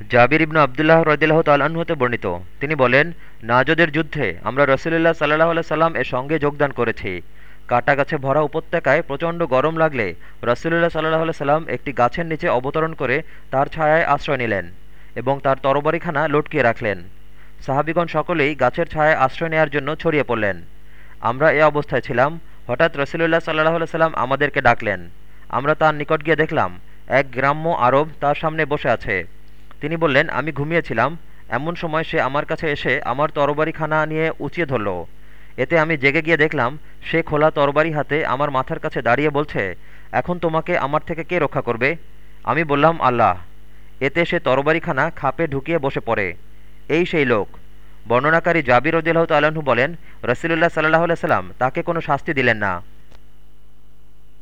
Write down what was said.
জাবির ইবনু আবদুল্লাহ রদিল্লাহ তাল্লাহ্ন বর্ণিত। তিনি বলেন, নাজদের যুদ্ধে আমরা রসুলুল্লাহ সাল্লাহ আল্লাহ সাল্লাম এর সঙ্গে যোগদান করেছি। কাটা গাছে ভরা উপত্যকায় প্রচণ্ড গরম লাগলে রসুলুল্লাহ সাল্লাহ আল্লাহ সাল্লাম একটি গাছের নিচে অবতরণ করে তার ছায়ায় আশ্রয় নিলেন এবং তার তরবারিখানা লটকিয়ে রাখলেন। সাহাবিগণ সকলেই গাছের ছায়ায় আশ্রয় নেওয়ার জন্য ছড়িয়ে পড়লেন। আমরা এ অবস্থায় ছিলাম, হঠাৎ রসুলুল্লাহ সাল্লাহ আল্লাহ সাল্লাম আমাদেরকে ডাকলেন। আমরা তার নিকট গিয়ে দেখলাম, এক গ্রাম্য আরব তার সামনে বসে আছে। তিনি বললেন, আমি ঘুমিয়েছিলাম। এমন সময় সে আমার কাছে এসে আমার তরবারিখানা নিয়ে উঁচিয়ে ধরল। এতে আমি জেগে গিয়ে দেখলাম, সে খোলা তরবারি হাতে আমার মাথার কাছে দাঁড়িয়ে বলছে, এখন তোমাকে আমার থেকে কে রক্ষা করবে? আমি বললাম, আল্লাহ। এতে সে তরবারিখানা খাপে ঢুকিয়ে বসে পড়ে। এই সেই লোক। বর্ণনাকারী জাবির উদ্দিল্লাহ তাল্লাহ্ন বলেন, রসিলুল্লাহ সাল্লাহ সাল্লাম তাকে কোনো শাস্তি দিলেন না।